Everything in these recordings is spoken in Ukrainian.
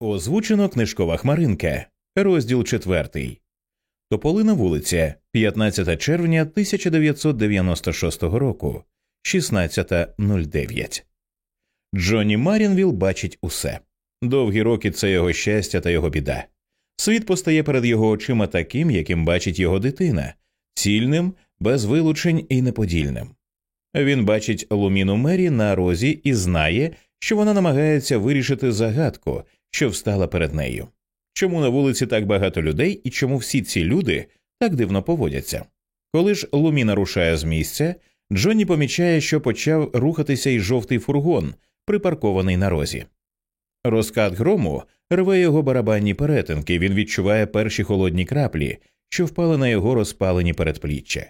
Озвучено книжкова хмаринка, розділ 4. Тополина вулиця, 15 червня 1996 року, 16.09. Джонні Марінвіл бачить усе. Довгі роки це його щастя та його біда. Світ постає перед його очима таким, яким бачить його дитина, цільним, без вилучень і неподільним. Він бачить Луміну Мері на розі і знає, що вона намагається вирішити загадку, що встала перед нею. Чому на вулиці так багато людей і чому всі ці люди так дивно поводяться? Коли ж Луміна рушає з місця, Джонні помічає, що почав рухатися й жовтий фургон, припаркований на розі. Розкат грому рве його барабанні перетинки, він відчуває перші холодні краплі, що впали на його розпалені передпліччя.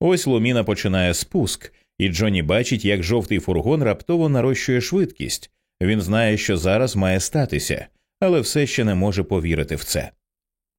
Ось Луміна починає спуск, і Джонні бачить, як жовтий фургон раптово нарощує швидкість. Він знає, що зараз має статися, але все ще не може повірити в це.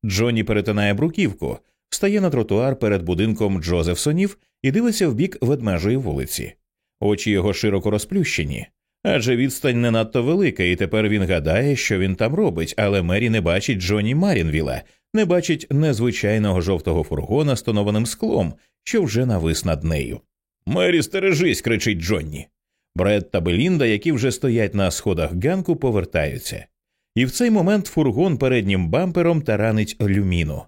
Джонні перетинає бруківку, встає на тротуар перед будинком Джозефсонів і дивиться в бік ведмежої вулиці. Очі його широко розплющені, адже відстань не надто велика, і тепер він гадає, що він там робить, але Мері не бачить Джонні Марінвіла, не бачить незвичайного жовтого фургона з тонованим склом, що вже навис над нею. Мері, стережись, кричить Джонні. Бред та Белінда, які вже стоять на сходах ганку, повертаються. І в цей момент фургон переднім бампером таранить люміну.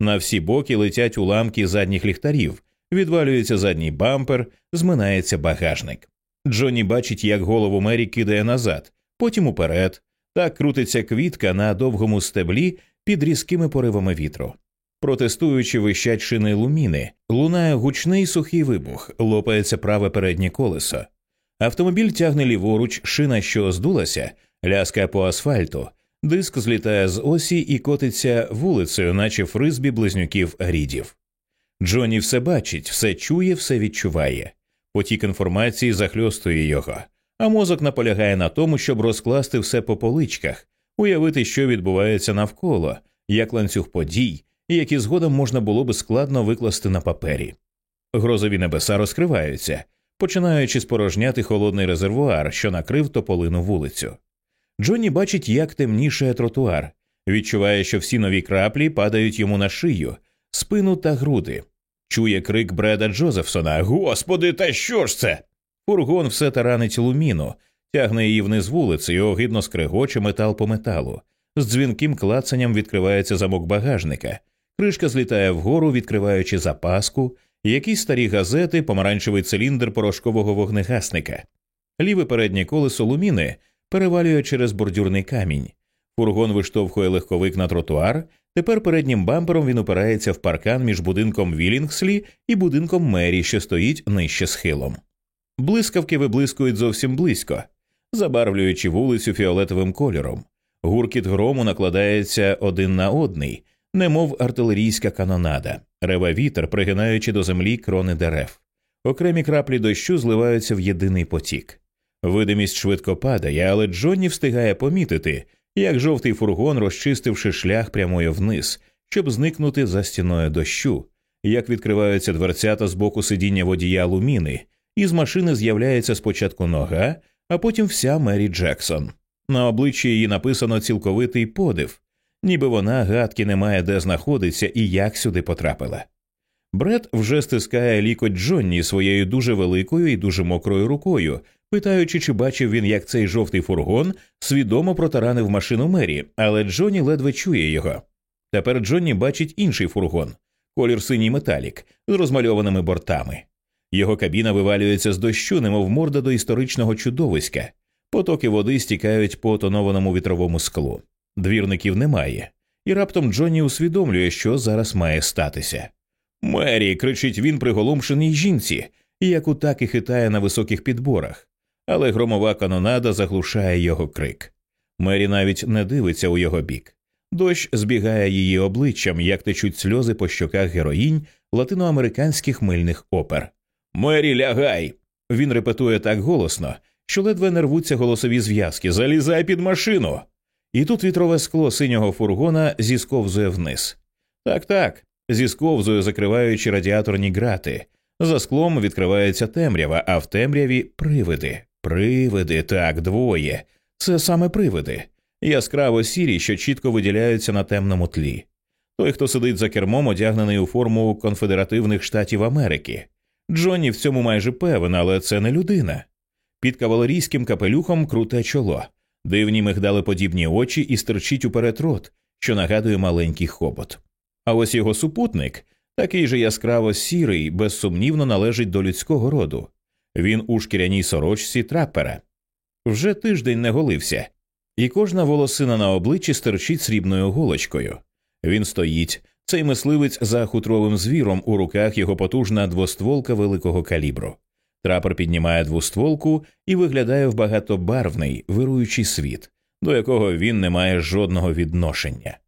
На всі боки летять уламки задніх ліхтарів, відвалюється задній бампер, зминається багажник. Джонні бачить, як голову Мері кидає назад, потім уперед. Так крутиться квітка на довгому стеблі під різкими поривами вітру. Протестуючи вищать шини луміни, лунає гучний сухий вибух, лопається праве переднє колесо. Автомобіль тягне ліворуч, шина, що здулася, ляскає по асфальту, диск злітає з осі і котиться вулицею, наче фризбі близнюків рідів. Джонні все бачить, все чує, все відчуває. Потік інформації захльостує його, а мозок наполягає на тому, щоб розкласти все по поличках, уявити, що відбувається навколо, як ланцюг подій, які згодом можна було би складно викласти на папері. Грозові небеса розкриваються, починаючи спорожняти холодний резервуар, що накрив тополину вулицю. Джонні бачить, як темнішає тротуар, відчуває, що всі нові краплі падають йому на шию, спину та груди. Чує крик Бреда Джозефсона Господи, та що ж це? Фургон все таранить луміну, тягне її вниз вулиці і огидно скрегоче метал по металу. З дзвінким клацанням відкривається замок багажника, кришка злітає вгору, відкриваючи запаску, якісь старі газети, помаранчевий циліндр порошкового вогнегасника. Ліве переднє колесо луміни перевалює через бордюрний камінь. Фургон виштовхує легковик на тротуар. Тепер переднім бампером він упирається в паркан між будинком Вілінгслі і будинком Мері, що стоїть нижче схилом. Блискавки виблискують зовсім близько, забарвлюючи вулицю фіолетовим кольором. Гуркіт грому накладається один на одний, немов артилерійська канонада, реве вітер, пригинаючи до землі крони дерев. Окремі краплі дощу зливаються в єдиний потік. Видимість швидко падає, але Джонні встигає помітити, як жовтий фургон, розчистивши шлях прямує вниз, щоб зникнути за стіною дощу, як відкриваються дверцята з боку сидіння водія луміни, і з машини з'являється спочатку нога, а потім вся Мері Джексон. На обличчі її написано цілковитий подив, ніби вона гадки не має де знаходиться і як сюди потрапила. Бред вже стискає лікоть Джонні своєю дуже великою і дуже мокрою рукою, питаючи, чи бачив він, як цей жовтий фургон свідомо протаранив машину Мері, але Джонні ледве чує його. Тепер Джонні бачить інший фургон, колір синій металік з розмальованими бортами. Його кабіна вивалюється з дощу, немов морда до історичного чудовиська. Потоки води стікають по тонованому вітровому склу. Двірників немає, і раптом Джонні усвідомлює, що зараз має статися. Мері. кричить він приголомшеній жінці, яку так і хитає на високих підборах, але громова канонада заглушає його крик. Мері навіть не дивиться у його бік. Дощ збігає її обличчям, як течуть сльози по щоках героїнь латиноамериканських мильних опер. Мері, лягай. Він репетує так голосно, що ледве не рвуться голосові зв'язки. Залізай під машину. І тут вітрове скло синього фургона зісковзує вниз. Так, так, зісковзує, закриваючи радіаторні грати. За склом відкривається темрява, а в темряві привиди. Привиди, так, двоє. Це саме привиди. яскраво сірі, що чітко виділяються на темному тлі. Той, хто сидить за кермом, одягнений у форму конфедеративних штатів Америки. Джонні в цьому майже певен, але це не людина. Під кавалерійським капелюхом круте чоло, дивні мигдалеподібні очі і стерчить уперед рот, що нагадує маленький хобот. А ось його супутник, такий же яскраво сірий, безсумнівно належить до людського роду. Він у шкіряній сорочці трапера. Вже тиждень не голився, і кожна волосина на обличчі стерчить срібною голочкою. Він стоїть, цей мисливець за хутровим звіром у руках його потужна двостволка великого калібру. Трапер піднімає двостволку і виглядає в багатобарвний вируючий світ, до якого він не має жодного відношення.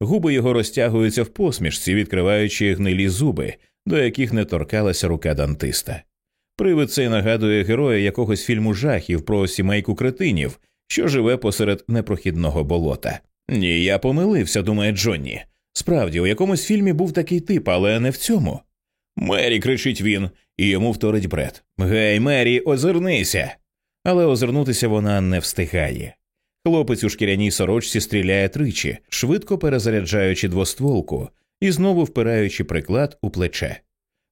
Губи його розтягуються в посмішці, відкриваючи гнилі зуби, до яких не торкалася рука дантиста. Привид цей нагадує героя якогось фільму жахів про сімейку кретинів, що живе посеред непрохідного болота. Ні, я помилився, думає Джонні. Справді, у якомусь фільмі був такий тип, але не в цьому. Мері, кричить він, і йому вторить бред. Гей, Мері, озирнися. Але озирнутися вона не встигає. Хлопець у шкіряній сорочці стріляє тричі, швидко перезаряджаючи двостволку і знову впираючи приклад у плече.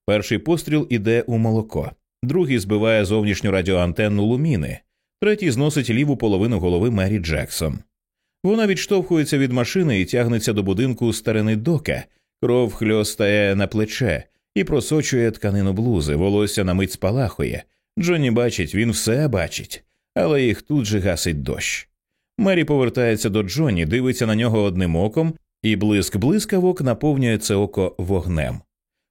Перший постріл іде у молоко, другий збиває зовнішню радіоантенну луміни, третій зносить ліву половину голови Мері Джексон. Вона відштовхується від машини і тягнеться до будинку старини дока, кров хльостає на плече і просочує тканину блузи, волосся на мить спалахує. Джонні бачить, він все бачить, але їх тут же гасить дощ. Мері повертається до Джонні, дивиться на нього одним оком, і блиск блискавок наповнює це око вогнем.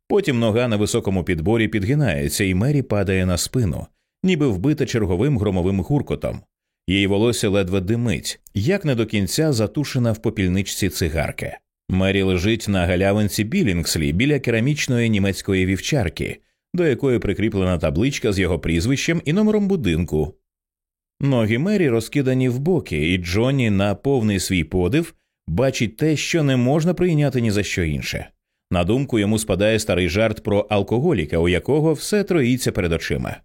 Потім нога на високому підборі підгинається, і Мері падає на спину, ніби вбита черговим громовим гуркотом. Її волосся ледве димить, як не до кінця затушена в попільничці цигарки. Мері лежить на галявинці Білінгслі біля керамічної німецької вівчарки, до якої прикріплена табличка з його прізвищем і номером будинку. Ноги Мері розкидані в боки, і Джонні на повний свій подив бачить те, що не можна прийняти ні за що інше. На думку йому спадає старий жарт про алкоголіка, у якого все троїться перед очима.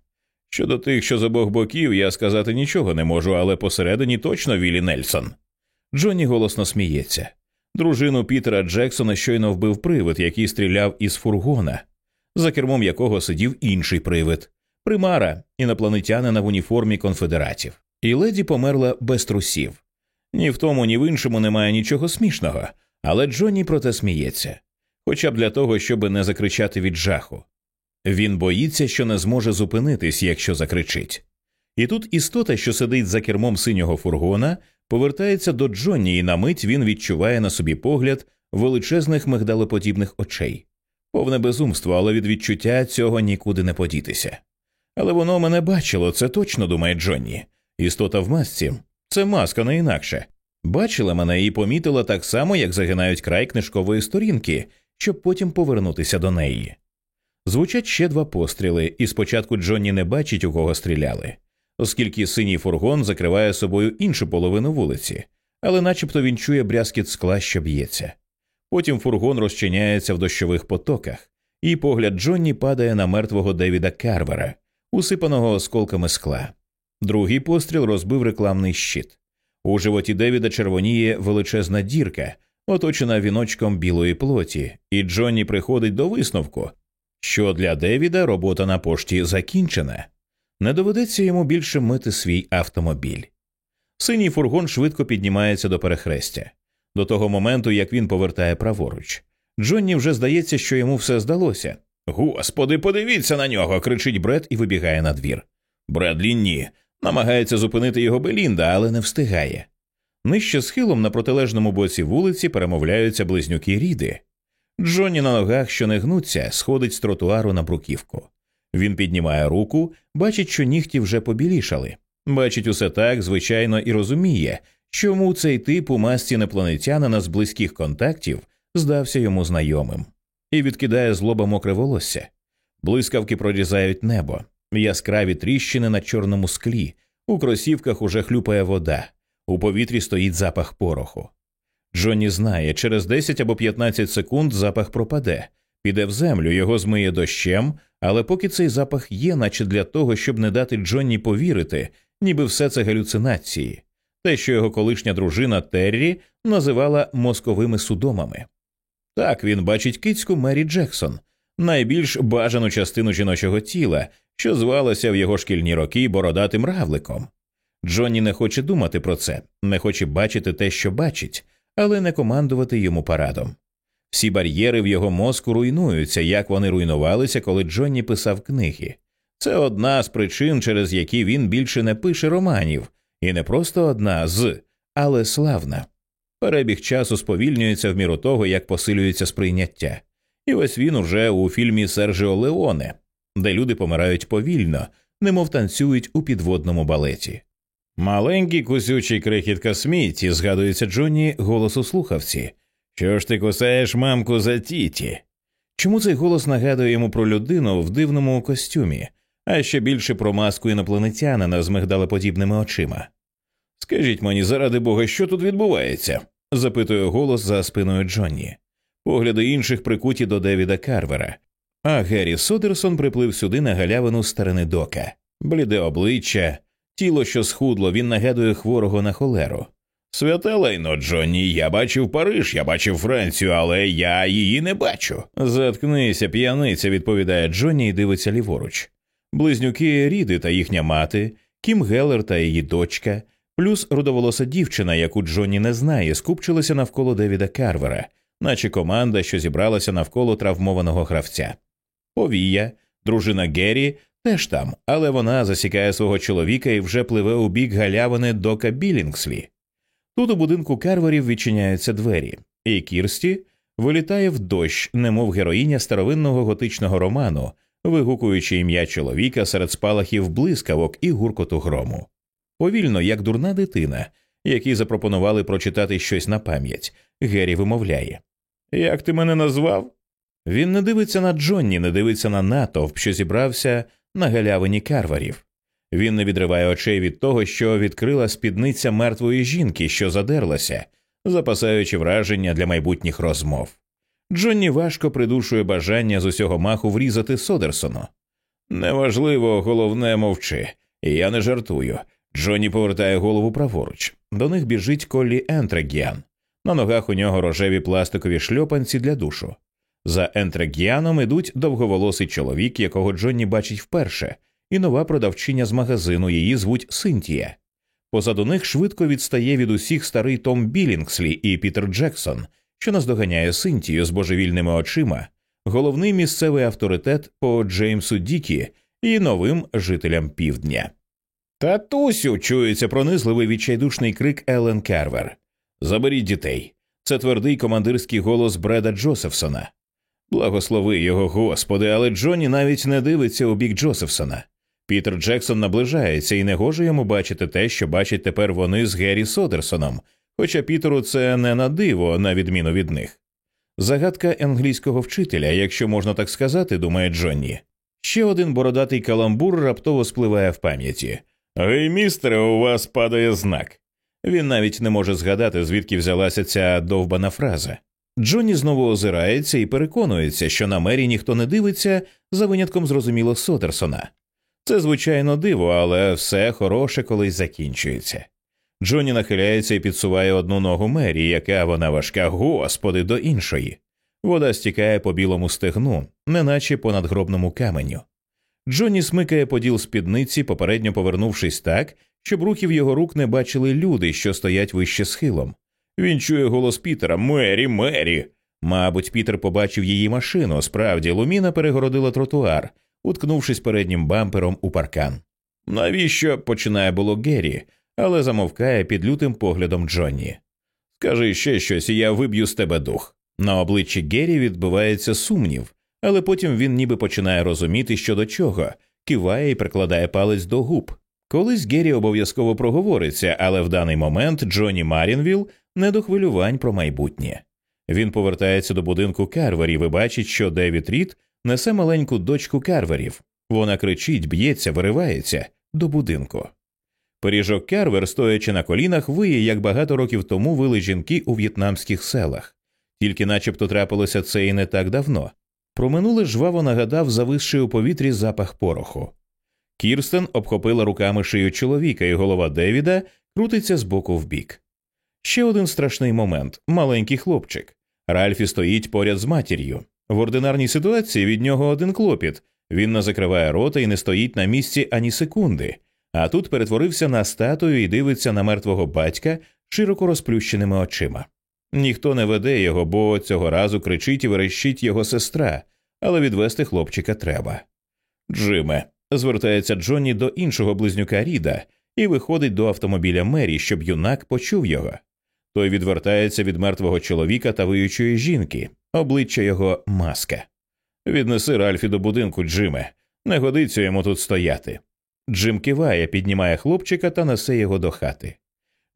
Щодо тих, що з обох боків, я сказати нічого не можу, але посередині точно Віллі Нельсон. Джонні голосно сміється. Дружину Пітера Джексона щойно вбив привид, який стріляв із фургона, за кермом якого сидів інший привид примара, інопланетянина в уніформі конфедератів. І леді померла без трусів. Ні в тому, ні в іншому немає нічого смішного, але Джонні проте сміється, хоча б для того, щоб не закричати від жаху. Він боїться, що не зможе зупинитись, якщо закричить. І тут істота, що сидить за кермом синього фургона, повертається до Джонні, і на мить він відчуває на собі погляд величезних мигдалоподібних очей. Повне безумство, але від відчуття цього нікуди не подітися. Але воно мене бачило, це точно думає Джонні. Істота в масці це маска не інакше. Бачила мене і помітила так само, як загинають край книжкової сторінки, щоб потім повернутися до неї. Звучать ще два постріли, і спочатку Джонні не бачить, у кого стріляли, оскільки синій фургон закриває собою іншу половину вулиці, але начебто він чує брязкіт скла, що б'ється. Потім фургон розчиняється в дощових потоках, і погляд Джонні падає на мертвого Девіда Карвера, усипаного осколками скла. Другий постріл розбив рекламний щит. У животі Девіда червоніє величезна дірка, оточена віночком білої плоті, і Джонні приходить до висновку, що для Девіда робота на пошті закінчена. Не доведеться йому більше мити свій автомобіль. Синій фургон швидко піднімається до перехрестя. До того моменту, як він повертає праворуч. Джонні вже здається, що йому все здалося. Господи, подивіться на нього. кричить Бред і вибігає на двір. Бредлі ні. Намагається зупинити його Белінда, але не встигає. Нижче схилом на протилежному боці вулиці перемовляються близнюки Ріди. Джонні на ногах, що не гнуться, сходить з тротуару на бруківку. Він піднімає руку, бачить, що нігті вже побілішали. Бачить усе так, звичайно, і розуміє, чому цей тип у масці інопланетянина з близьких контактів здався йому знайомим, і відкидає злоба мокре волосся. Блискавки прорізають небо, яскраві тріщини на чорному склі, у кросівках уже хлюпає вода, у повітрі стоїть запах пороху. Джонні знає, через 10 або 15 секунд запах пропаде, піде в землю, його змиє дощем, але поки цей запах є, наче для того, щоб не дати Джонні повірити, ніби все це галюцинації. те, що його колишня дружина Террі називала мозковими судомами. Так він бачить кицьку Мері Джексон, найбільш бажану частину жіночого тіла, що звалася в його шкільні роки бородатим равликом. Джонні не хоче думати про це, не хоче бачити те, що бачить, але не командувати йому парадом. Всі бар'єри в його мозку руйнуються, як вони руйнувалися, коли Джонні писав книги. Це одна з причин, через які він більше не пише романів, і не просто одна з, але славна. Перебіг часу сповільнюється в міру того, як посилюється сприйняття. І ось він уже у фільмі Сержіо Леоне, де люди помирають повільно, немов танцюють у підводному балеті. Маленький кусючий крихітка Смітті, згадується Джонні голос у слухавці. Що ж ти кусаєш мамку за тіті? Чому цей голос нагадує йому про людину в дивному костюмі, а ще більше про маску інопланетянина з мигдалеподібними очима? Скажіть мені, заради бога, що тут відбувається? запитує голос за спиною Джонні. Погляди інших прикуті до Девіда Карвера, а Геррі Содерсон приплив сюди на галявину старини дока, бліде обличчя, тіло, що схудло, він нагадує хворого на холеру. Святе лайно, Джонні, я бачив Париж, я бачив Францію, але я її не бачу. Заткнися, п'яниця, відповідає Джонні і дивиться ліворуч. Близнюки Ріди та їхня мати, Кім Геллер та її дочка, плюс рудоволоса дівчина, яку Джонні не знає, скупчилася навколо Девіда Карвера, наче команда, що зібралася навколо травмованого гравця. Повія, дружина Геррі, теж там, але вона засікає свого чоловіка і вже пливе у бік галявини дока Білінгслі. Тут у будинку Карверів відчиняються двері, і Кірсті вилітає в дощ, немов героїня старовинного готичного роману, вигукуючи ім'я чоловіка серед спалахів блискавок і гуркоту грому. Повільно, як дурна дитина, якій запропонували прочитати щось на пам'ять, Геррі вимовляє Як ти мене назвав? Він не дивиться на Джонні, не дивиться на натовп, що зібрався на галявині карварів. Він не відриває очей від того, що відкрила спідниця мертвої жінки, що задерлася, запасаючи враження для майбутніх розмов. Джонні важко придушує бажання з усього маху врізати Содерсону. Неважливо, головне мовчи, я не жартую. Джонні повертає голову праворуч. До них біжить Коллі Ентрегіан. На ногах у нього рожеві пластикові шльопанці для душу. За Ентрегіаном ідуть довговолосий чоловік, якого Джонні бачить вперше, і нова продавчиня з магазину її звуть Синтія. Позаду них швидко відстає від усіх старий Том Білінгслі і Пітер Джексон, що наздоганяє Синтію з божевільними очима, головний місцевий авторитет по Джеймсу Дікі і новим жителям півдня. Татусю. чується пронизливий відчайдушний крик Елен Карвер. Заберіть дітей. Це твердий командирський голос Бреда Джосефсона. Благослови його, господи, але Джонні навіть не дивиться у бік Джосефсона. Пітер Джексон наближається і не гоже йому бачити те, що бачать тепер вони з Геррі Содерсоном, хоча Пітеру це не на диво, на відміну від них. Загадка англійського вчителя, якщо можна так сказати, думає Джонні. Ще один бородатий каламбур раптово спливає в пам'яті. Гей, містере, у вас падає знак. Він навіть не може згадати, звідки взялася ця довбана фраза. Джонні знову озирається і переконується, що на мері ніхто не дивиться за винятком зрозуміло Содерсона. Це звичайно диво, але все хороше колись закінчується. Джонні нахиляється і підсуває одну ногу Мері, яка вона важка, господи, до іншої. Вода стікає по білому стегну, неначе по надгробному каменю. Джонні смикає поділ спідниці, попередньо повернувшись так, щоб рухів його рук не бачили люди, що стоять вище схилом. Він чує голос Пітера Мері, Мері. Мабуть, Пітер побачив її машину. Справді, Луміна перегородила тротуар, уткнувшись переднім бампером у паркан. Навіщо починає було Геррі, але замовкає під лютим поглядом Джонні. Скажи ще щось, і я виб'ю з тебе дух. На обличчі Геррі відбувається сумнів, але потім він ніби починає розуміти, що до чого, киває і прикладає палець до губ. Колись Геррі обов'язково проговориться, але в даний момент Джонні Марінвіл не до хвилювань про майбутнє. Він повертається до будинку Карверів і бачить, що Девід Рід несе маленьку дочку Карверів. Вона кричить, б'ється, виривається до будинку. Пиріжок Карвер, стоячи на колінах, виє, як багато років тому вили жінки у в'єтнамських селах, тільки начебто трапилося це і не так давно. Про минуле жваво нагадав зависший у повітрі запах пороху. Кірстен обхопила руками шию чоловіка, і голова Девіда крутиться з боку в бік. Ще один страшний момент маленький хлопчик. Ральфі стоїть поряд з матір'ю. В ординарній ситуації від нього один клопіт. Він не закриває рота і не стоїть на місці ані секунди, а тут перетворився на статую і дивиться на мертвого батька широко розплющеними очима. Ніхто не веде його, бо цього разу кричить і верещить його сестра, але відвести хлопчика треба. Джиме, звертається Джонні до іншого близнюка Ріда і виходить до автомобіля Мері, щоб юнак почув його. Той відвертається від мертвого чоловіка та виючої жінки, обличчя його маска. Віднеси Ральфі до будинку, Джиме. Не годиться йому тут стояти. Джим киває, піднімає хлопчика та несе його до хати.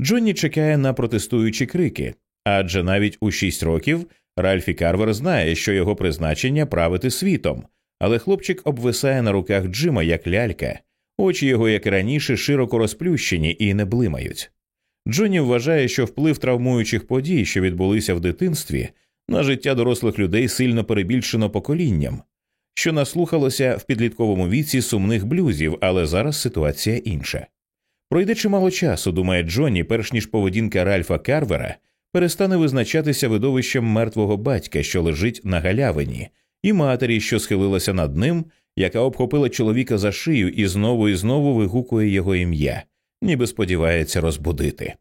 Джонні чекає на протестуючі крики, адже навіть у шість років Ральфі Карвер знає, що його призначення правити світом, але хлопчик обвисає на руках Джима як лялька, очі його, як і раніше, широко розплющені і не блимають. Джонні вважає, що вплив травмуючих подій, що відбулися в дитинстві, на життя дорослих людей сильно перебільшено поколінням, що наслухалося в підлітковому віці сумних блюзів, але зараз ситуація інша. Пройде чимало часу, думає Джонні, перш ніж поведінка Ральфа Карвера перестане визначатися видовищем мертвого батька, що лежить на галявині, і матері, що схилилася над ним, яка обхопила чоловіка за шию і знову і знову вигукує його ім'я, ніби сподівається розбудити.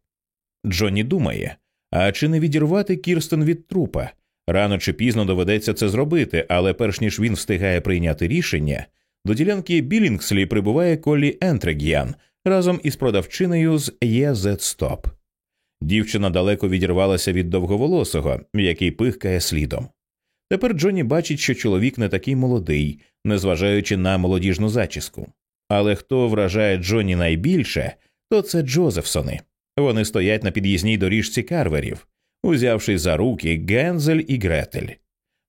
Джонні думає а чи не відірвати Кірстен від трупа? Рано чи пізно доведеться це зробити, але перш ніж він встигає прийняти рішення, до ділянки Білінгслі прибуває Колі Ентрег'ян разом із продавчиною з ЄЗ Стоп. Дівчина далеко відірвалася від довговолосого, який пихкає слідом. Тепер Джонні бачить, що чоловік не такий молодий, незважаючи на молодіжну зачіску. Але хто вражає Джонні найбільше, то це Джозефсони. Вони стоять на під'їзній доріжці карверів, узявши за руки Гензель і Гретель.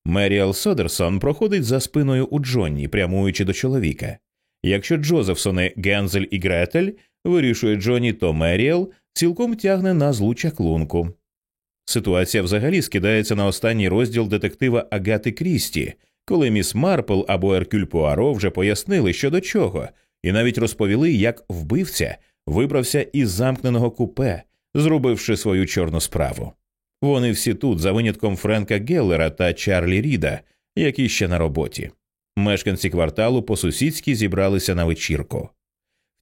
Меріал Содерсон проходить за спиною у Джонні, прямуючи до чоловіка. Якщо Джозефсони Гензель і Гретель вирішує Джонні, то Меріал цілком тягне на злу чаклунку. Ситуація взагалі скидається на останній розділ детектива Агати Крісті, коли міс Марпл або Еркюль Пуаро вже пояснили, що до чого, і навіть розповіли, як вбивця вибрався із замкненого купе, зробивши свою чорну справу. Вони всі тут, за винятком Френка Геллера та Чарлі Ріда, які ще на роботі. Мешканці кварталу по сусідськи зібралися на вечірку.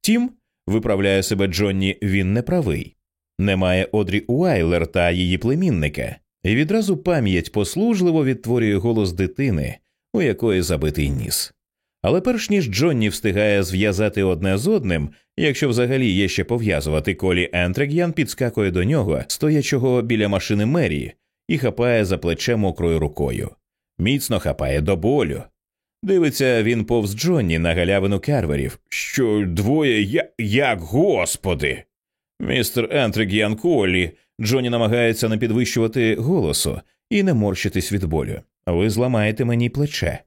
Втім, виправляє себе Джонні, він не правий. Немає Одрі Уайлер та її племінника, і відразу пам'ять послужливо відтворює голос дитини, у якої забитий ніс. Але перш ніж Джонні встигає зв'язати одне з одним, якщо взагалі є ще пов'язувати, колі Ентрег'ян підскакує до нього, стоячого біля машини мерії, і хапає за плече мокрою рукою. Міцно хапає до болю. Дивиться він повз Джонні на галявину карверів. Що двоє я як господи. Містер Ентрег'ян Колі. Джонні намагається не підвищувати голосу і не морщитись від болю. Ви зламаєте мені плече.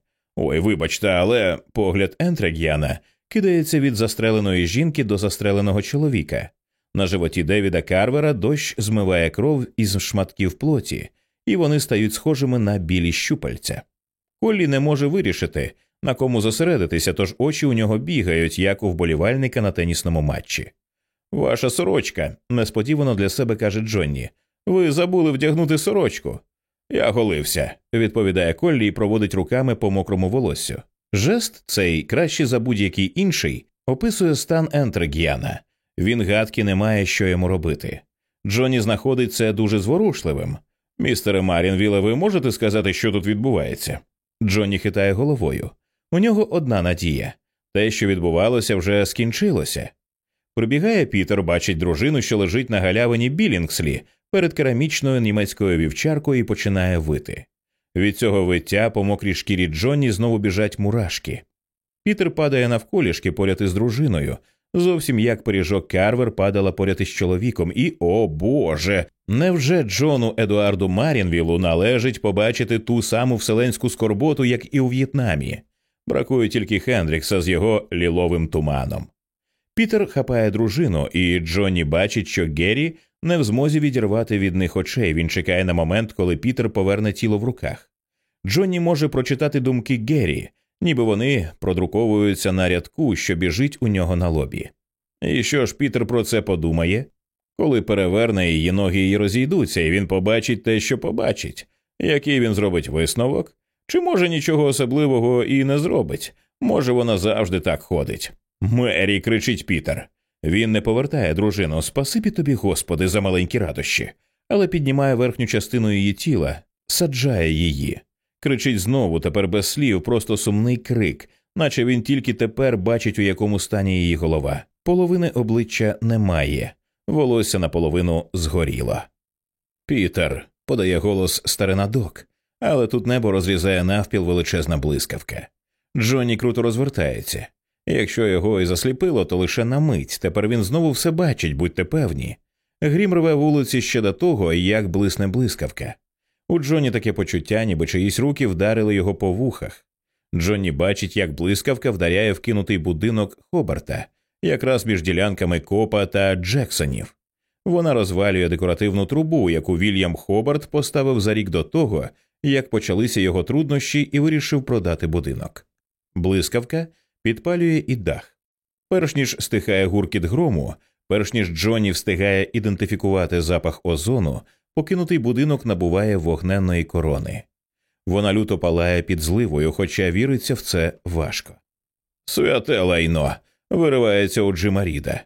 Ой, вибачте, але погляд Ентрег'яна кидається від застреленої жінки до застреленого чоловіка. На животі Девіда Карвера дощ змиває кров із шматків плоті, і вони стають схожими на білі щупальця. Коллі не може вирішити, на кому зосередитися, тож очі у нього бігають, як у вболівальника на тенісному матчі. Ваша сорочка, несподівано для себе каже Джонні. Ви забули вдягнути сорочку. Я голився, відповідає Коллі і проводить руками по мокрому волоссю. Жест цей краще за будь-який інший описує стан Ентрегіана. Він гадки не має, що йому робити. Джонні знаходить це дуже зворушливим. Містере Марінвіле, ви можете сказати, що тут відбувається? Джонні хитає головою. У нього одна надія те, що відбувалося, вже скінчилося. Прибігає Пітер, бачить дружину, що лежить на галявині Білінгслі перед керамічною німецькою вівчаркою і починає вити. Від цього виття по мокрій шкірі Джонні знову біжать мурашки. Пітер падає навколішки поряд із дружиною, зовсім як пиріжок Карвер падала поряд із чоловіком, і, о Боже, невже Джону Едуарду Марінвілу належить побачити ту саму вселенську скорботу, як і у В'єтнамі? Бракує тільки Хендрікса з його ліловим туманом. Пітер хапає дружину, і Джонні бачить, що Геррі не в змозі відірвати від них очей. Він чекає на момент, коли Пітер поверне тіло в руках. Джонні може прочитати думки Геррі, ніби вони продруковуються на рядку, що біжить у нього на лобі. І що ж Пітер про це подумає? Коли переверне її ноги і розійдуться, і він побачить те, що побачить, який він зробить висновок, чи може нічого особливого і не зробить, може вона завжди так ходить. Мері, кричить Пітер. Він не повертає дружину, спасибі тобі, Господи, за маленькі радощі, але піднімає верхню частину її тіла, саджає її. Кричить знову, тепер без слів, просто сумний крик, наче він тільки тепер бачить, у якому стані її голова. Половини обличчя немає, волосся наполовину згоріло. Пітер, подає голос старина док, але тут небо розрізає навпіл величезна блискавка. Джонні круто розвертається. Якщо його і засліпило, то лише на мить. Тепер він знову все бачить, будьте певні. Грім рве вулиці ще до того, як блисне блискавка. У Джонні таке почуття, ніби чиїсь руки вдарили його по вухах. Джонні бачить, як блискавка вдаряє вкинутий будинок Хобарта, якраз між ділянками Копа та Джексонів. Вона розвалює декоративну трубу, яку Вільям Хобарт поставив за рік до того, як почалися його труднощі, і вирішив продати будинок. Блискавка підпалює і дах. Перш ніж стихає гуркіт грому, перш ніж Джонні встигає ідентифікувати запах озону, покинутий будинок набуває вогненної корони. Вона люто палає під зливою, хоча віриться в це важко. Святе лайно. виривається у Джима Ріда.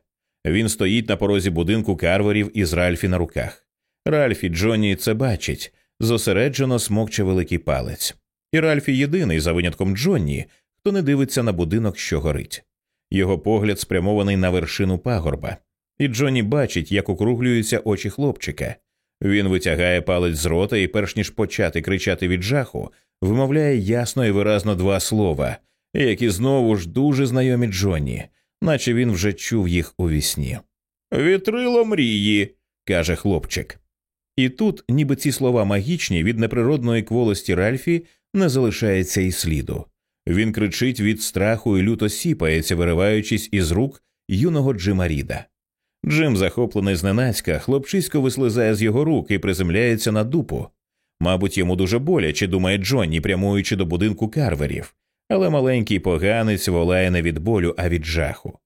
Він стоїть на порозі будинку карверів із Ральфі на руках. Ральфі Джонні це бачить, зосереджено смокче великий палець. І Ральфі єдиний, за винятком Джонні, хто не дивиться на будинок, що горить. Його погляд спрямований на вершину пагорба, і Джонні бачить, як округлюються очі хлопчика. Він витягає палець з рота і, перш ніж почати кричати від жаху, вимовляє ясно і виразно два слова, які знову ж дуже знайомі Джонні, наче він вже чув їх у вісні. Вітрило мрії, каже хлопчик. І тут, ніби ці слова магічні від неприродної кволості Ральфі, не залишається і сліду. Він кричить від страху і люто сіпається, вириваючись із рук юного Джима Ріда. Джим, захоплений зненацька, хлопчисько вислизає з його рук і приземляється на дупу. Мабуть, йому дуже боляче, думає Джонні, прямуючи до будинку карверів, але маленький поганець волає не від болю, а від жаху.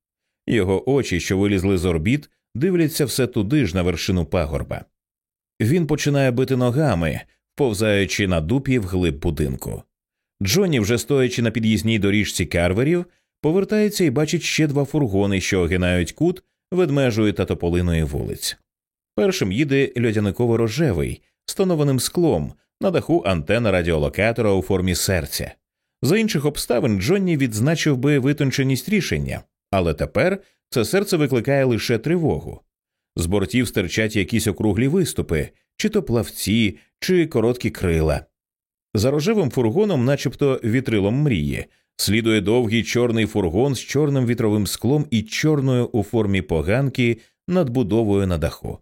Його очі, що вилізли з орбіт, дивляться все туди ж на вершину пагорба. Він починає бити ногами, повзаючи на дупі вглиб будинку. Джонні, вже стоячи на під'їзній доріжці карверів, повертається і бачить ще два фургони, що огинають кут ведмежої та тополиної вулиць. Першим їде льодяниково рожевий, з тонованим склом, на даху антена радіолокатора у формі серця. За інших обставин Джонні відзначив би витонченість рішення, але тепер це серце викликає лише тривогу. З бортів стирчать якісь округлі виступи, чи то плавці, чи короткі крила. За рожевим фургоном, начебто вітрилом мрії, слідує довгий чорний фургон з чорним вітровим склом і чорною у формі поганки надбудовою на даху.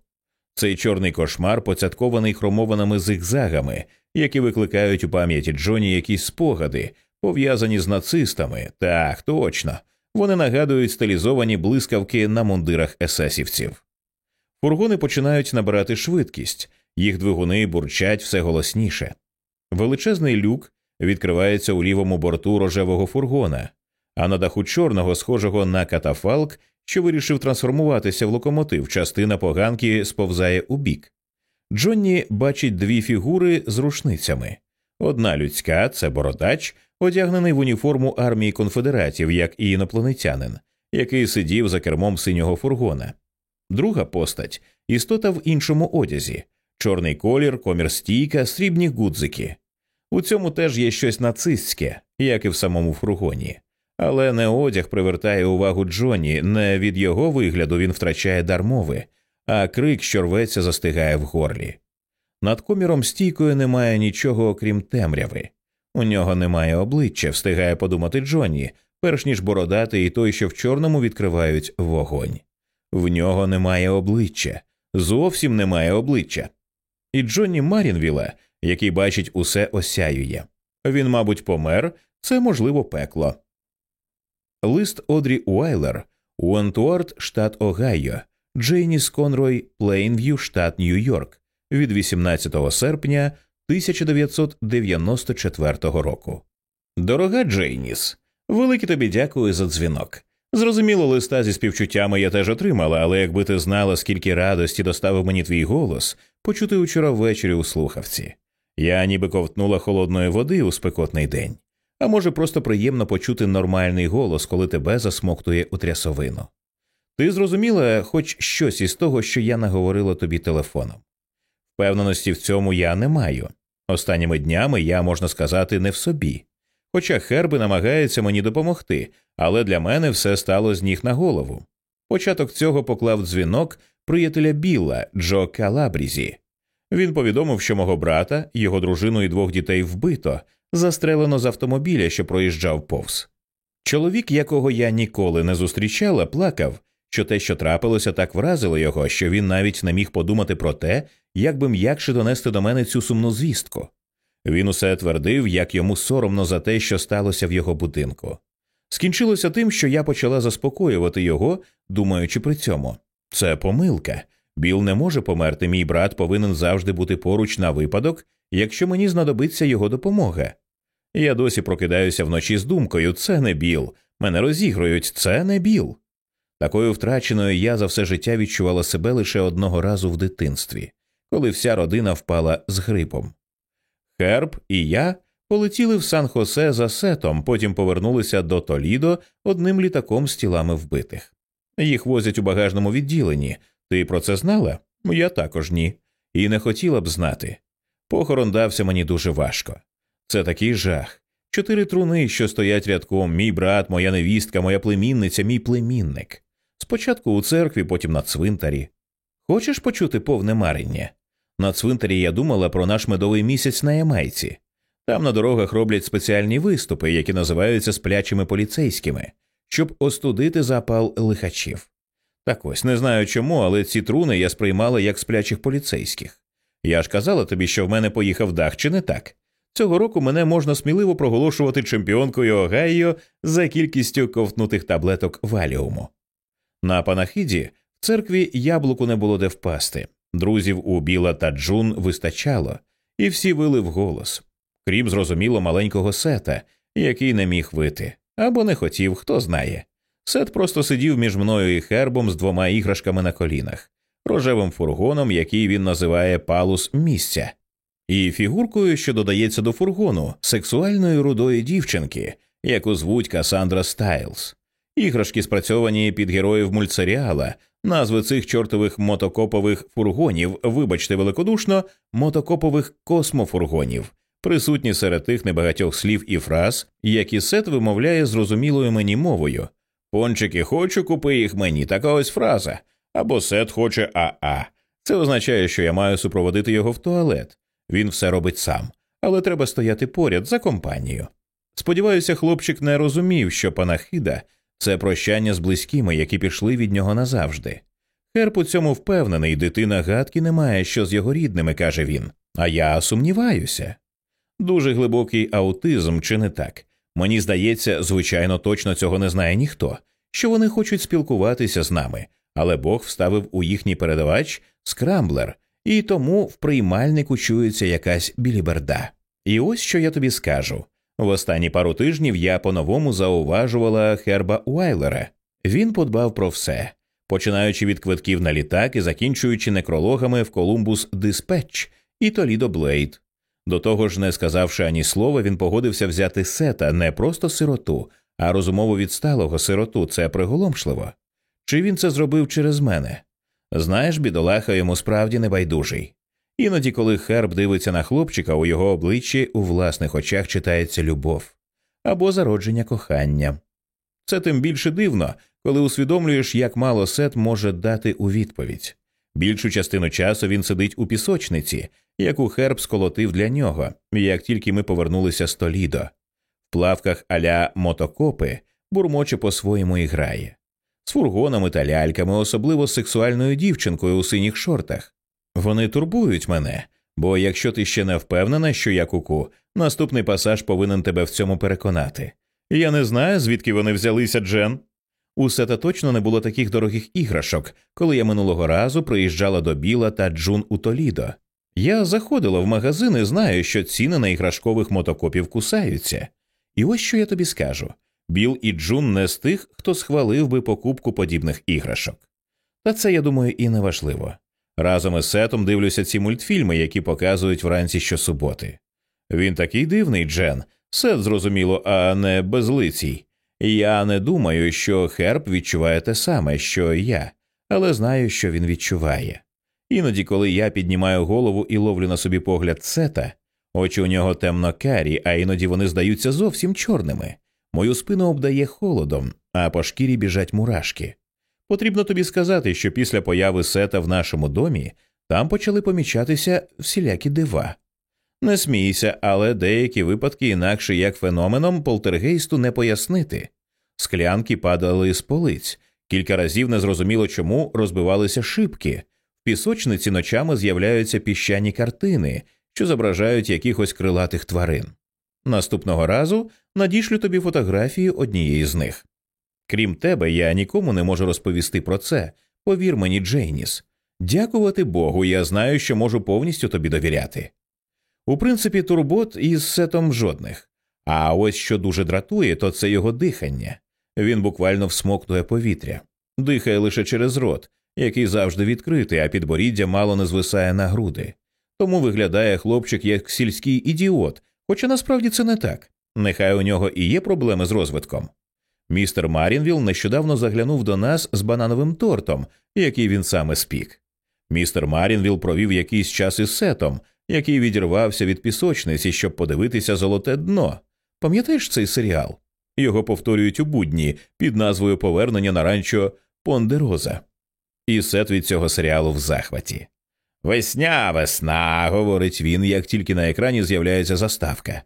Цей чорний кошмар поцяткований хромованими зигзагами, які викликають у пам'яті Джоні якісь спогади, пов'язані з нацистами. Так, точно. Вони нагадують стилізовані блискавки на мундирах есесівців. Фургони починають набирати швидкість, їх двигуни бурчать все голосніше. Величезний люк відкривається у лівому борту рожевого фургона, а на даху чорного, схожого на катафалк, що вирішив трансформуватися в локомотив, частина поганки сповзає у бік. Джонні бачить дві фігури з рушницями. Одна людська це бородач, одягнений в уніформу армії конфедератів, як і інопланетянин, який сидів за кермом синього фургона. Друга постать істота в іншому одязі, чорний колір, комір стійка, срібні гудзики. У цьому теж є щось нацистське, як і в самому фургоні. Але не одяг привертає увагу Джонні, не від його вигляду він втрачає дар мови, а крик, що рветься, застигає в горлі. Над коміром стійкою немає нічого, окрім темряви. У нього немає обличчя, встигає подумати Джонні, перш ніж бородати і той, що в чорному відкривають вогонь. В нього немає обличчя, зовсім немає обличчя. І Джонні Марінвіла, який бачить усе осяює. Він, мабуть, помер, це можливо пекло. Лист Одрі Уайлер, Уентуарт, штат Огайо, Джейніс Конрой, Плейнв'ю, штат Нью-Йорк, від 18 серпня 1994 року. Дорога Джейніс, велике тобі дякую за дзвінок. Зрозуміло, листа зі співчуттями я теж отримала, але якби ти знала, скільки радості доставив мені твій голос, почути вчора ввечері у слухавці. Я ніби ковтнула холодної води у спекотний день, а може, просто приємно почути нормальний голос, коли тебе засмоктує у трясовину. Ти зрозуміла хоч щось із того, що я наговорила тобі телефоном. Впевненості в цьому я не маю. Останніми днями я, можна сказати, не в собі. Хоча Херби намагається мені допомогти, але для мене все стало з ніг на голову. Початок цього поклав дзвінок приятеля Білла Джо Калабрізі. Він повідомив, що мого брата, його дружину і двох дітей вбито, застрелено з автомобіля, що проїжджав повз. Чоловік, якого я ніколи не зустрічала, плакав, що те, що трапилося, так вразило його, що він навіть не міг подумати про те, як би м'якше донести до мене цю сумну звістку. Він усе твердив, як йому соромно за те, що сталося в його будинку. Скінчилося тим, що я почала заспокоювати його, думаючи при цьому це помилка. Біл не може померти, мій брат повинен завжди бути поруч на випадок, якщо мені знадобиться його допомога. Я досі прокидаюся вночі з думкою це не Біл, мене розігрують, це не Біл. Такою втраченою я за все життя відчувала себе лише одного разу в дитинстві, коли вся родина впала з грипом. Херб і я полетіли в Сан Хосе за сетом, потім повернулися до Толідо одним літаком з тілами вбитих. Їх возять у багажному відділенні. Ти про це знала? Я також ні. І не хотіла б знати. Похорон дався мені дуже важко. Це такий жах. Чотири труни, що стоять рядком, мій брат, моя невістка, моя племінниця, мій племінник. Спочатку у церкві, потім на цвинтарі. Хочеш почути повне марення? На цвинтарі я думала про наш медовий місяць на Ямайці. Там на дорогах роблять спеціальні виступи, які називаються сплячими поліцейськими, щоб остудити запал лихачів. Так ось не знаю чому, але ці труни я сприймала як сплячих поліцейських. Я ж казала тобі, що в мене поїхав дах, чи не так? Цього року мене можна сміливо проголошувати чемпіонкою Огайо за кількістю ковтнутих таблеток валіуму. На панахиді в церкві яблуку не було де впасти. Друзів у Біла та Джун вистачало, і всі вили вголос. Крім зрозуміло маленького сета, який не міг вити, або не хотів, хто знає. Сет просто сидів між мною і хербом з двома іграшками на колінах, рожевим фургоном, який він називає палус місця, і фігуркою, що додається до фургону, сексуальної рудої дівчинки, яку звуть Касандра Стайлз. Іграшки спрацьовані під героїв мультсеріала, назви цих чортових мотокопових фургонів, вибачте великодушно, мотокопових космофургонів, присутні серед тих небагатьох слів і фраз, які сет вимовляє зрозумілою мені мовою. Пончики хочу, купи їх мені, така ось фраза. Або сет хоче Аа. Це означає, що я маю супроводити його в туалет. Він все робить сам, але треба стояти поряд за компанію. Сподіваюся, хлопчик не розумів, що панахида це прощання з близькими, які пішли від нього назавжди. Херп у цьому впевнений, дитина гадки не має, що з його рідними, каже він. А я сумніваюся. Дуже глибокий аутизм, чи не так? Мені здається, звичайно, точно цього не знає ніхто, що вони хочуть спілкуватися з нами, але Бог вставив у їхній передавач скрамблер, і тому в приймальнику чується якась біліберда. І ось що я тобі скажу. В останні пару тижнів я по-новому зауважувала Херба Уайлера. Він подбав про все, починаючи від квитків на літак і закінчуючи некрологами в Колумбус Диспетч і Толідо Блейд. До того ж, не сказавши ані слова, він погодився взяти сета не просто сироту, а розумово відсталого сироту це приголомшливо. Чи він це зробив через мене? Знаєш, бідолаха йому справді небайдужий. Іноді, коли Херб дивиться на хлопчика, у його обличчі у власних очах читається любов або зародження кохання. Це тим більше дивно, коли усвідомлюєш, як мало сет може дати у відповідь. Більшу частину часу він сидить у пісочниці, яку Херб сколотив для нього, як тільки ми повернулися з Толідо. В плавках аля мотокопи бурмоче по своєму і грає, з фургонами та ляльками, особливо з сексуальною дівчинкою у синіх шортах. Вони турбують мене, бо якщо ти ще не впевнена, що я куку, наступний пасаж повинен тебе в цьому переконати. Я не знаю, звідки вони взялися, Джен. Усе та точно не було таких дорогих іграшок, коли я минулого разу приїжджала до Біла та Джун у Толідо. Я заходила в магазин і знаю, що ціни на іграшкових мотокопів кусаються. І ось що я тобі скажу Біл і Джун не з тих, хто схвалив би покупку подібних іграшок. Та це, я думаю, і не важливо. Разом із Сетом дивлюся ці мультфільми, які показують вранці щосуботи. Він такий дивний, Джен, Сет зрозуміло, а не безлицій. Я не думаю, що Херб відчуває те саме, що я, але знаю, що він відчуває. Іноді, коли я піднімаю голову і ловлю на собі погляд Сета, очі у нього темно карі, а іноді вони здаються зовсім чорними. Мою спину обдає холодом, а по шкірі біжать мурашки. Потрібно тобі сказати, що після появи сета в нашому домі там почали помічатися всілякі дива. Не смійся, але деякі випадки інакше як феноменом полтергейсту не пояснити. Склянки падали з полиць, кілька разів незрозуміло чому розбивалися шибки, в пісочниці ночами з'являються піщані картини, що зображають якихось крилатих тварин. Наступного разу надішлю тобі фотографію однієї з них. Крім тебе, я нікому не можу розповісти про це. Повір мені, Джейніс. Дякувати Богу, я знаю, що можу повністю тобі довіряти. У принципі, турбот із сетом жодних. А ось що дуже дратує, то це його дихання. Він буквально всмоктує повітря, дихає лише через рот, який завжди відкритий, а підборіддя мало не звисає на груди. Тому виглядає хлопчик як сільський ідіот, хоча насправді це не так. Нехай у нього і є проблеми з розвитком. Містер Марінвіл нещодавно заглянув до нас з банановим тортом, який він саме спік. Містер Марінвіл провів якийсь час із Сетом, який відірвався від пісочниці, щоб подивитися золоте дно. Пам'ятаєш цей серіал? Його повторюють у будні під назвою Повернення на ранчо Пондероза. І Сет від цього серіалу в захваті. Весня, весна, говорить він, як тільки на екрані з'являється заставка.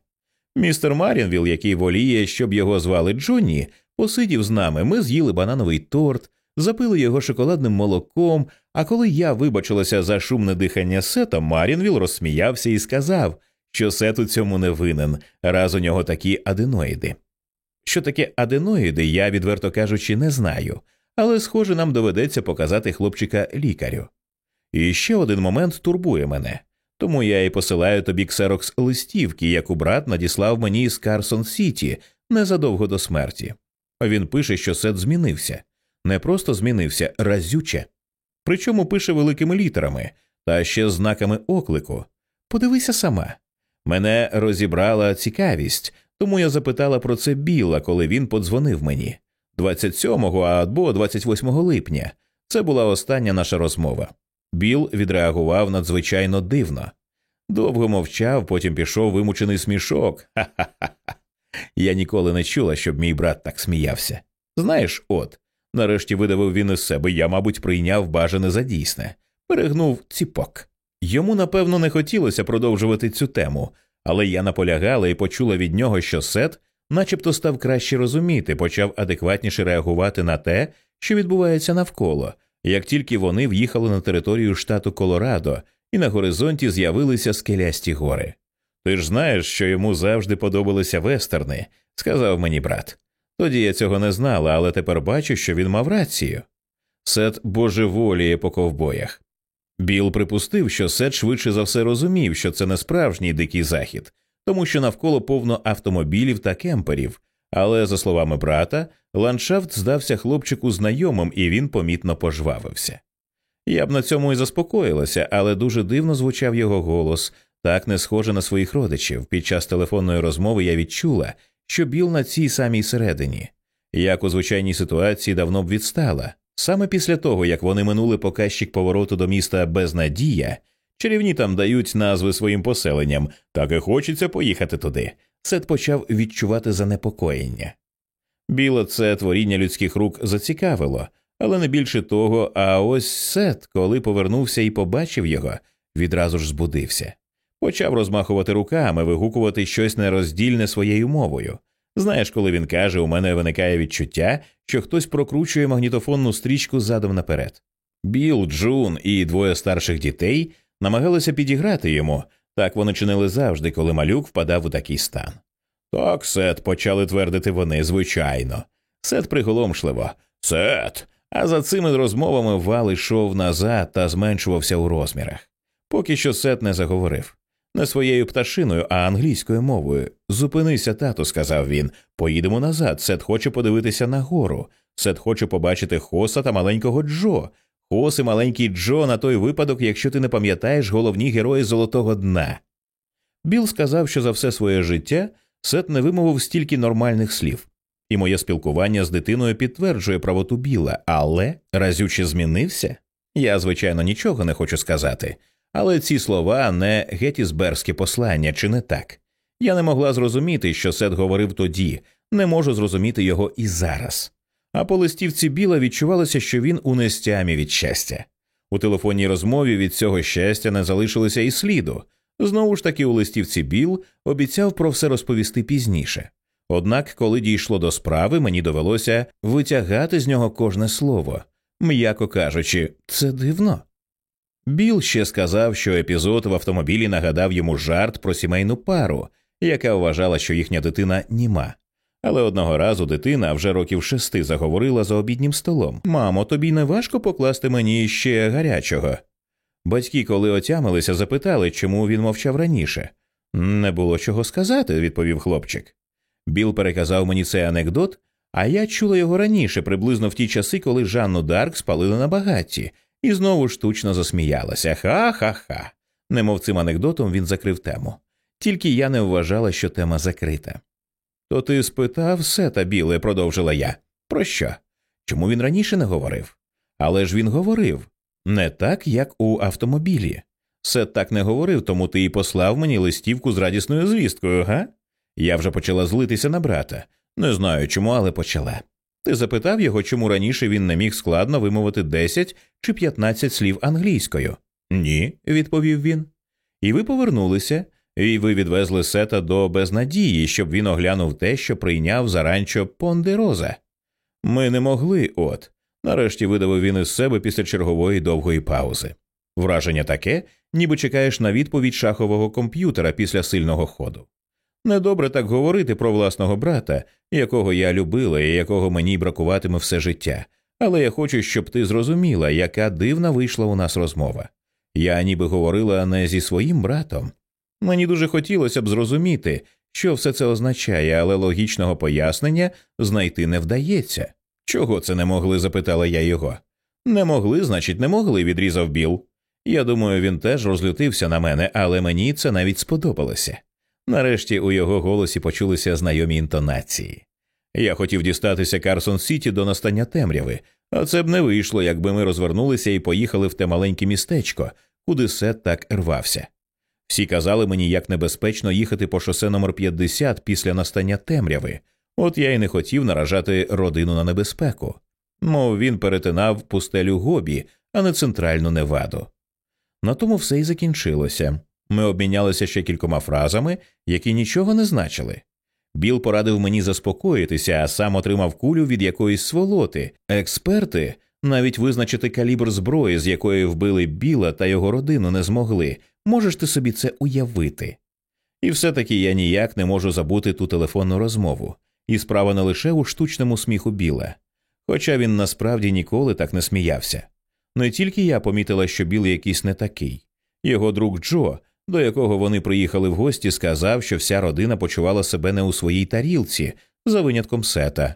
Містер Марінвіл, який воліє, щоб його звали Джонні, посидів з нами. Ми з'їли банановий торт, запили його шоколадним молоком. А коли я вибачилася за шумне дихання сета, Марінвіл розсміявся і сказав, що сет у цьому не винен, раз у нього такі аденоїди. Що таке аденоїди, я, відверто кажучи, не знаю, але, схоже, нам доведеться показати хлопчика лікарю. І ще один момент турбує мене, тому я і посилаю тобі ксерокс листівки, яку брат надіслав мені з Карсон Сіті незадовго до смерті. Він пише, що сет змінився, не просто змінився, разюче. Причому пише великими літерами та ще знаками оклику. Подивися сама. Мене розібрала цікавість, тому я запитала про це Біла, коли він подзвонив мені 27 або 28 липня. Це була остання наша розмова. Біл відреагував надзвичайно дивно. Довго мовчав, потім пішов вимучений смішок. Ха-ха-ха. Я ніколи не чула, щоб мій брат так сміявся. Знаєш, от, нарешті видавив він із себе, я, мабуть, прийняв бажане за дійсне, перегнув ціпок. Йому, напевно, не хотілося продовжувати цю тему, але я наполягала і почула від нього, що Сет начебто став краще розуміти, почав адекватніше реагувати на те, що відбувається навколо, як тільки вони в'їхали на територію штату Колорадо і на горизонті з'явилися скелясті гори. Ти ж знаєш, що йому завжди подобалися вестерни, сказав мені брат. Тоді я цього не знала, але тепер бачу, що він мав рацію. Сет божеволіє по ковбоях. Біл припустив, що Сет швидше за все розумів, що це не справжній дикий захід, тому що навколо повно автомобілів та кемперів, але, за словами брата, ландшафт здався хлопчику знайомим, і він помітно пожвавився. Я б на цьому і заспокоїлася, але дуже дивно звучав його голос, так не схоже на своїх родичів. Під час телефонної розмови я відчула, що Біл на цій самій середині, як у звичайній ситуації давно б відстала. Саме після того, як вони минули показчик повороту до міста Безнадія, чарівні там дають назви своїм поселенням, так і хочеться поїхати туди. Сет почав відчувати занепокоєння. Біло це творіння людських рук зацікавило, але не більше того, а ось Сет, коли повернувся і побачив його, відразу ж збудився. Почав розмахувати руками, вигукувати щось нероздільне своєю мовою. Знаєш, коли він каже, у мене виникає відчуття, що хтось прокручує магнітофонну стрічку задом наперед. Біл, Джун і двоє старших дітей намагалися підіграти йому, так вони чинили завжди, коли малюк впадав у такий стан. Так, Сет, почали твердити вони, звичайно. Сет приголомшливо. Сет. А за цими розмовами вал йшов назад та зменшувався у розмірах. Поки що Сет не заговорив. Не своєю пташиною, а англійською мовою. Зупинися, тато, сказав він. Поїдемо назад. Сет хоче подивитися на гору. Сет хоче побачити хоса та маленького Джо. Хос і маленький Джо на той випадок, якщо ти не пам'ятаєш головні герої золотого дна. Біл сказав, що за все своє життя Сет не вимовив стільки нормальних слів, і моє спілкування з дитиною підтверджує правоту Біла, але разюче змінився. Я, звичайно, нічого не хочу сказати, але ці слова не гетісберське послання, чи не так? Я не могла зрозуміти, що Сет говорив тоді, не можу зрозуміти його і зараз. А по листівці Біла відчувалося, що він у нестямі від щастя. У телефонній розмові від цього щастя не залишилося і сліду. Знову ж таки, у листівці Біл обіцяв про все розповісти пізніше. Однак, коли дійшло до справи, мені довелося витягати з нього кожне слово. М'яко кажучи, це дивно. Біл ще сказав, що епізод в автомобілі нагадав йому жарт про сімейну пару, яка вважала, що їхня дитина німа. Але одного разу дитина вже років шести заговорила за обіднім столом Мамо, тобі не важко покласти мені ще гарячого. Батьки, коли отямилися, запитали, чому він мовчав раніше. Не було чого сказати, відповів хлопчик. Біл переказав мені цей анекдот, а я чула його раніше, приблизно в ті часи, коли Жанну д'Арк спалили на багатті, і знову штучно засміялася. Ха ха ха. Немов цим анекдотом він закрив тему. Тільки я не вважала, що тема закрита. То ти спитав Сета, біле, продовжила я. Про що? Чому він раніше не говорив? Але ж він говорив не так, як у автомобілі. Сет так не говорив, тому ти і послав мені листівку з радісною звісткою, га? Я вже почала злитися на брата. Не знаю чому, але почала. Ти запитав його, чому раніше він не міг складно вимовити 10 чи 15 слів англійською? Ні, відповів він. І ви повернулися, і ви відвезли сета до безнадії, щоб він оглянув те, що прийняв заранчо Пондероза. Ми не могли, от. Нарешті видавив він із себе після чергової довгої паузи. Враження таке, ніби чекаєш на відповідь шахового комп'ютера після сильного ходу. Недобре так говорити про власного брата, якого я любила і якого мені бракуватиме все життя, але я хочу, щоб ти зрозуміла, яка дивна вийшла у нас розмова. Я ніби говорила не зі своїм братом. Мені дуже хотілося б зрозуміти, що все це означає, але логічного пояснення знайти не вдається. Чого це не могли? запитала я його. Не могли, значить, не могли, відрізав Біл. Я думаю, він теж розлютився на мене, але мені це навіть сподобалося. Нарешті у його голосі почулися знайомі інтонації. Я хотів дістатися Карсон Сіті до настання темряви, а це б не вийшло, якби ми розвернулися і поїхали в те маленьке містечко, куди Сет так рвався. Всі казали мені, як небезпечно їхати по шосе номер 50 після настання темряви, от я й не хотів наражати родину на небезпеку. Мов він перетинав пустелю гобі, а не центральну неваду. На тому все й закінчилося. Ми обмінялися ще кількома фразами, які нічого не значили. Біл порадив мені заспокоїтися, а сам отримав кулю від якоїсь сволоти. Експерти навіть визначити калібр зброї, з якої вбили Біла та його родину, не змогли. Можеш ти собі це уявити. І все таки я ніяк не можу забути ту телефонну розмову, і справа не лише у штучному сміху Біла, хоча він насправді ніколи так не сміявся. Не тільки я помітила, що Біл якийсь не такий. Його друг Джо до якого вони приїхали в гості, сказав, що вся родина почувала себе не у своїй тарілці, за винятком сета.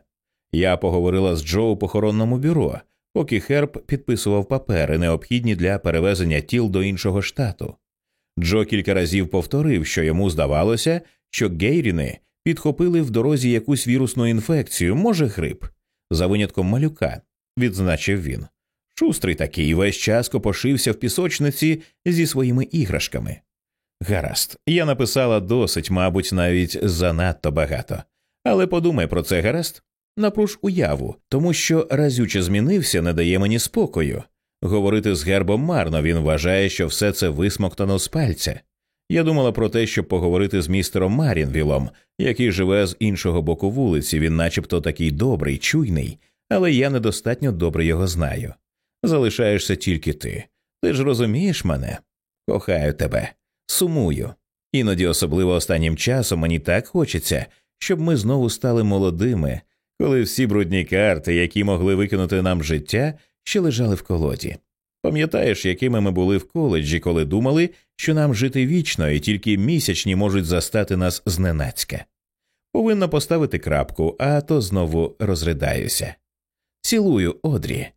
Я поговорила з Джо у похоронному бюро, поки Херб підписував папери, необхідні для перевезення тіл до іншого штату. Джо кілька разів повторив, що йому здавалося, що гейріни підхопили в дорозі якусь вірусну інфекцію, може, грип, за винятком малюка, відзначив він. Шустрий такий весь час копошився в пісочниці зі своїми іграшками. Гаразд, я написала досить, мабуть, навіть занадто багато. Але подумай про це, гаразд. Напруж уяву, тому що разюче змінився, не дає мені спокою. Говорити з гербом марно він вважає, що все це висмоктано з пальця. Я думала про те, щоб поговорити з містером Марінвілом, який живе з іншого боку вулиці, він, начебто, такий добрий, чуйний, але я недостатньо добре його знаю. Залишаєшся тільки ти. Ти ж розумієш мене? Кохаю тебе сумую. Іноді, особливо останнім часом, мені так хочеться, щоб ми знову стали молодими, коли всі брудні карти, які могли викинути нам життя, ще лежали в колоді. Пам'ятаєш, якими ми були в коледжі, коли думали, що нам жити вічно, і тільки місячні можуть застати нас зненацька. Повинна поставити крапку, а то знову розридаюся. Цілую, Одрі.